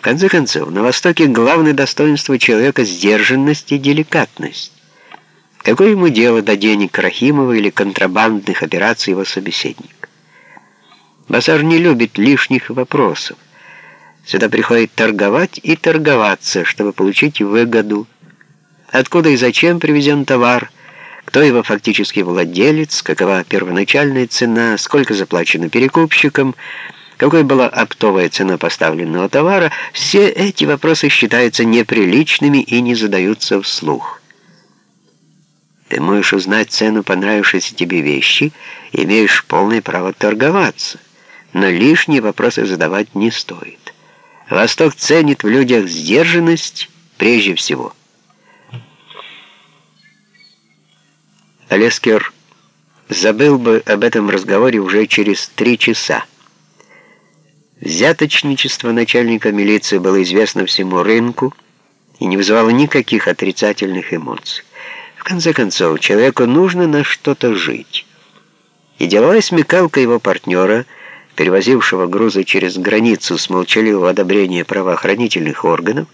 В конце концов, на Востоке главное достоинство человека — сдержанность и деликатность. Какое ему дело до денег Рахимова или контрабандных операций его собеседник? Басар не любит лишних вопросов. Сюда приходит торговать и торговаться, чтобы получить выгоду. Откуда и зачем привезен товар, кто его фактически владелец, какова первоначальная цена, сколько заплачено перекупщикам, какой была оптовая цена поставленного товара, все эти вопросы считаются неприличными и не задаются вслух. Ты можешь узнать цену понравившейся тебе вещи, имеешь полное право торговаться, но лишние вопросы задавать не стоит. Восток ценит в людях сдержанность прежде всего. Олескер забыл бы об этом разговоре уже через три часа. Взяточничество начальника милиции было известно всему рынку и не вызывало никаких отрицательных эмоций. В конце концов, человеку нужно на что-то жить. И деловая смекалка его партнера, перевозившего грузы через границу с молчаливого одобрения правоохранительных органов,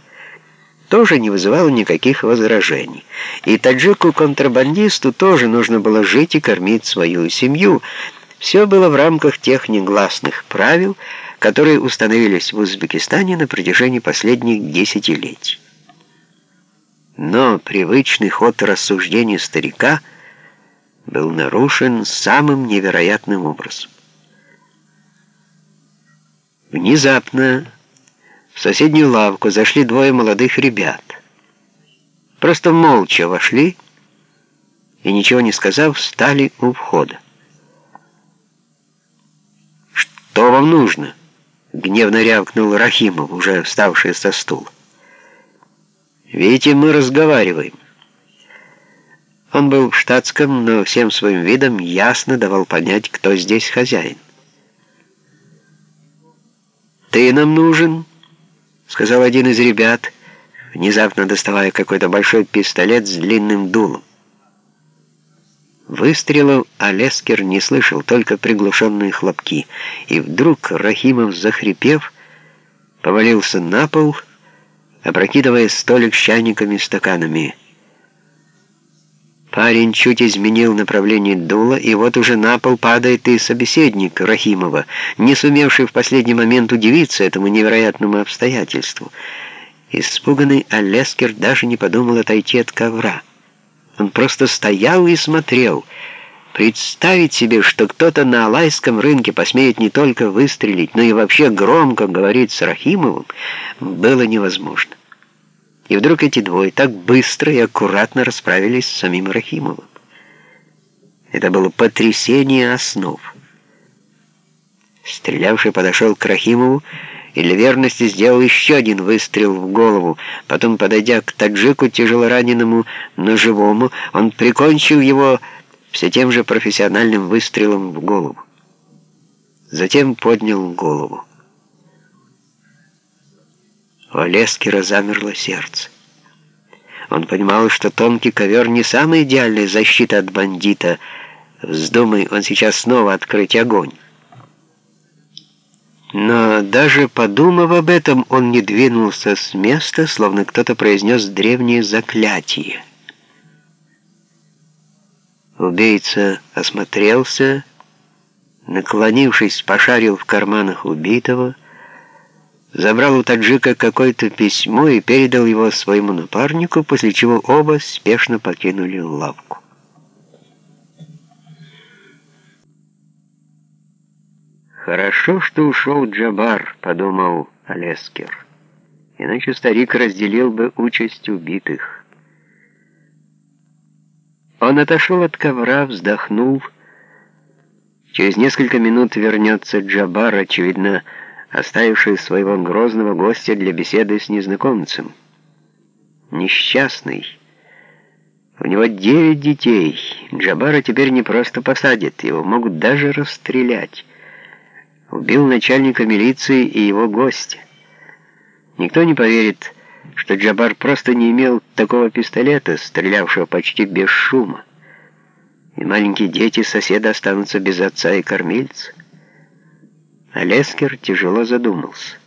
тоже не вызывала никаких возражений. И таджику-контрабандисту тоже нужно было жить и кормить свою семью. Все было в рамках тех негласных правил, которые установились в Узбекистане на протяжении последних десятилетий. Но привычный ход рассуждений старика был нарушен самым невероятным образом. Внезапно в соседнюю лавку зашли двое молодых ребят. Просто молча вошли и, ничего не сказав, встали у входа. «Что вам нужно?» — гневно рявкнул Рахимов, уже вставший со стула. Видите, мы разговариваем. Он был в штатском, но всем своим видом ясно давал понять, кто здесь хозяин. «Ты нам нужен», — сказал один из ребят, внезапно доставая какой-то большой пистолет с длинным дулом. Выстрелов Олескер не слышал, только приглушенные хлопки, и вдруг Рахимов, захрипев, повалился на пол опрокидывая столик с чайниками и стаканами. Парень чуть изменил направление дула, и вот уже на пол падает и собеседник Рахимова, не сумевший в последний момент удивиться этому невероятному обстоятельству. Испуганный Олескер даже не подумал отойти от ковра. Он просто стоял и смотрел — Представить себе, что кто-то на Алайском рынке посмеет не только выстрелить, но и вообще громко говорить с Рахимовым, было невозможно. И вдруг эти двое так быстро и аккуратно расправились с самим Рахимовым. Это было потрясение основ. Стрелявший подошел к Рахимову и для верности сделал еще один выстрел в голову. Потом, подойдя к таджику тяжелораненому, но живому, он прикончил его все тем же профессиональным выстрелом в голову. Затем поднял голову. У Олескера замерло сердце. Он понимал, что тонкий ковер не самая идеальная защита от бандита. Вздумай он сейчас снова открыть огонь. Но даже подумав об этом, он не двинулся с места, словно кто-то произнес древнее заклятие. Убийца осмотрелся, наклонившись, пошарил в карманах убитого, забрал у таджика какое-то письмо и передал его своему напарнику, после чего оба спешно покинули лавку. «Хорошо, что ушел Джабар», — подумал Алескер. «Иначе старик разделил бы участь убитых». Он отошел от ковра, вздохнул. Через несколько минут вернется Джабар, очевидно, оставивший своего грозного гостя для беседы с незнакомцем. Несчастный. У него девять детей. Джабара теперь не просто посадят, его могут даже расстрелять. Убил начальника милиции и его гостя. Никто не поверит, что Джабар просто не имел такого пистолета, стрелявшего почти без шума. И маленькие дети соседа останутся без отца и кормильца. А Лескер тяжело задумался.